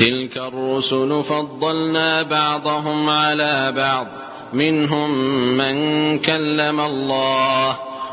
تلك الرسل فضلنا بعضهم على بعض. منهم من كلم الله